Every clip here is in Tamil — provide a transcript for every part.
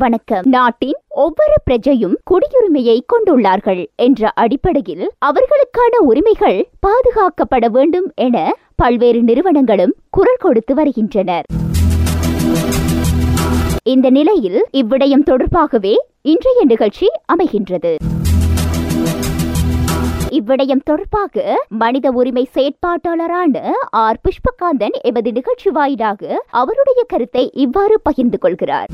வணக்கம். நாட்டின் ஒவ்வொரு பிரஜையும் குடியுரிமையை கொண்டுள்ளார்கள் என்ற அடிப்படையில் அவர்களுக்கான உரிமைகள் பாதுகாக்கப்பட வேண்டும் என பல்வேறு நிறுவனங்களும் குரல் கொடுத்து வருகின்றனர். இந்த நிலையில் இவ்விடயம் தொடர்பாகவே இன்றைய நிகழ்ச்சி அமைகின்றது. இவ்விடயம் தொடர்பாக மனித உரிமை செயற்பாட்டாளரான ஆர். புஷ்பகாந்தன் எமது நிகழ்ச்சி வாயிலாக அவருடைய கருத்தை இவ்வாறு பகிர்ந்து கொள்கிறார்.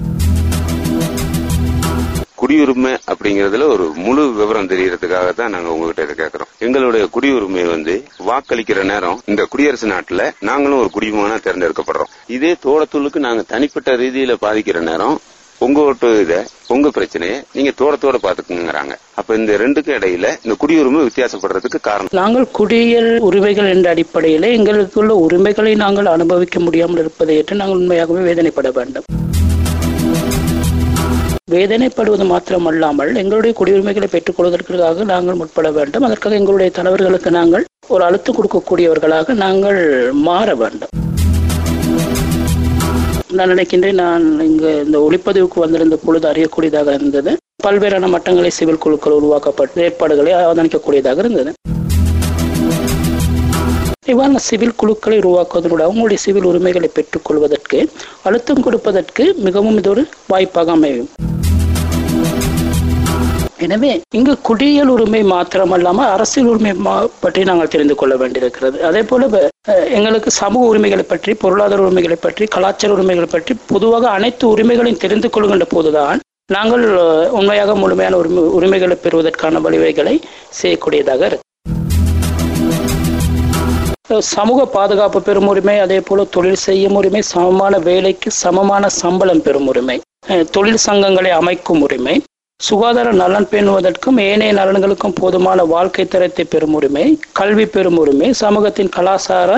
குடியுரிமை அப்படிங்கறதுல ஒரு முழு விவரம் தெரியறதுக்காக தான் நாங்க உங்ககிட்ட இதை கேட்கறோம் எங்களுடைய குடியுரிமை வந்து வாக்களிக்கிற நேரம் இந்த குடியரசு நாட்டுல நாங்களும் ஒரு குடிமகனா தேர்ந்தெடுக்கப்படுறோம். இதே தோடத்தூளுக்கு நாங்க தனிப்பட்ட ரீதியில பாதிக்கிற நேரம் உங்க ஓட்டு இத உங்க பிரச்சனையை நீங்க தோட்டத்தோட பாத்துக்குங்கிறாங்க. அப்ப இந்த ரெண்டுக்கும் இடையில இந்த குடியுரிமை வித்தியாசப்படுறதுக்கு காரணம். நாங்கள் குடியியல் உரிமைகள் என்ற அடிப்படையில் எங்களுக்குள்ள உரிமைகளை நாங்கள் அனுபவிக்க முடியாமல் இருப்பதை ஏற்று நாங்கள் உண்மையாகவே வேதனைப்பட வேண்டும். வேதனைப்படுவது மாத்திரமல்லாமல் எங்களுடைய குடியுரிமைகளை பெற்றுக் கொள்வதற்காக நாங்கள் முற்பட வேண்டும். அதற்காக எங்களுடைய தலைவர்களுக்கு நாங்கள் ஒரு அழுத்தம் கொடுக்கக்கூடியவர்களாக நாங்கள் மாற வேண்டும். நான் நினைக்கின்றேன் நான் இங்கு இந்த ஒளிப்பதிவுக்கு வந்திருந்த பொழுது அறியக்கூடியதாக இருந்தது. பல்வேறான மட்டங்களில் சிவில் குழுக்கள் உருவாக்கப்பட்டு ஏற்பாடுகளை அவதானிக்கக்கூடியதாக இருந்தது. இவ்வாறு சிவில் குழுக்களை உருவாக்குவதனோட அவங்களுடைய சிவில் உரிமைகளை பெற்றுக் கொள்வதற்கு அழுத்தம் கொடுப்பதற்கு மிகவும் இது ஒரு வாய்ப்பாக அமையும். எனவே இங்கு குடியியல் உரிமை மாத்திரமல்லாமல் அரசியல் உரிமை பற்றி நாங்கள் தெரிந்து கொள்ள வேண்டியிருக்கிறது. அதே போல எங்களுக்கு சமூக உரிமைகளை பற்றி பொருளாதார உரிமைகளை பற்றி கலாச்சார உரிமைகளை பற்றி பொதுவாக அனைத்து உரிமைகளையும் தெரிந்து கொள்கின்ற போதுதான் நாங்கள் உண்மையாக முழுமையான உரிமை உரிமைகளை பெறுவதற்கான வழிவகைகளை செய்யக்கூடியதாக இருக்கு. சமூக பாதுகாப்பு பெறும் உரிமை அதே போல தொழில் செய்யும் உரிமை சமமான வேலைக்கு சமமான சம்பளம் பெறும் உரிமை தொழில் சங்கங்களை அமைக்கும் உரிமை சுகாதார நலன் பேணுவதற்கும் ஏனைய நலன்களுக்கும் போதுமான வாழ்க்கை தரத்தை பெறும் உரிமை கல்வி பெறும் உரிமை சமூகத்தின் கலாச்சார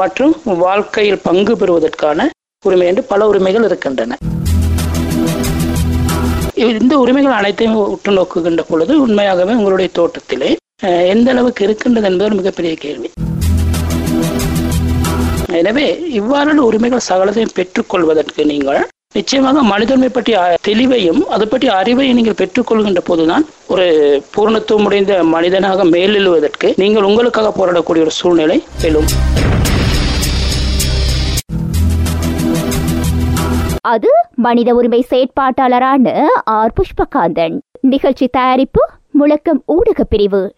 மற்றும் வாழ்க்கையில் பங்கு பெறுவதற்கான உரிமை என்று பல உரிமைகள் இருக்கின்றன. இந்த உரிமைகள் அனைத்தையும் உற்று நோக்குகின்ற பொழுது உண்மையாகவே உங்களுடைய தோட்டத்திலே எந்த அளவுக்கு இருக்கின்றது என்பது ஒரு மிகப்பெரிய கேள்வி. எனவே இவ்வாறான உரிமைகள் சகலத்தையும் பெற்றுக்கொள்வதற்கு நீங்கள் நிச்சயமாக மனிதன்மை பற்றிய தெளிவையும் அது பற்றிய அறிவையும் நீங்கள் பெற்றுக்கொள்கின்ற போதுதான் ஒரு பூர்ணத்துவம் உடைந்த மனிதனாக மேலெழுவதற்கு நீங்கள் உங்களுக்காக போராடக்கூடிய ஒரு சூழ்நிலை எழும். அது மனித உரிமை செயற்பாட்டாளரான ஆர். புஷ்பகாந்தன். நிகழ்ச்சி தயாரிப்பு முழக்கம் ஊடக பிரிவு.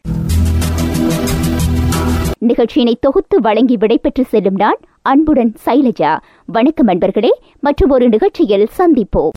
நிகழ்ச்சியினை தொகுத்து வழங்கி விடைபெற்று செல்லும் நான் அன்புடன் சைலஜா. வணக்கம் அன்பர்களே. மற்றும் ஒரு நிகழ்ச்சியில் சந்திப்போம்.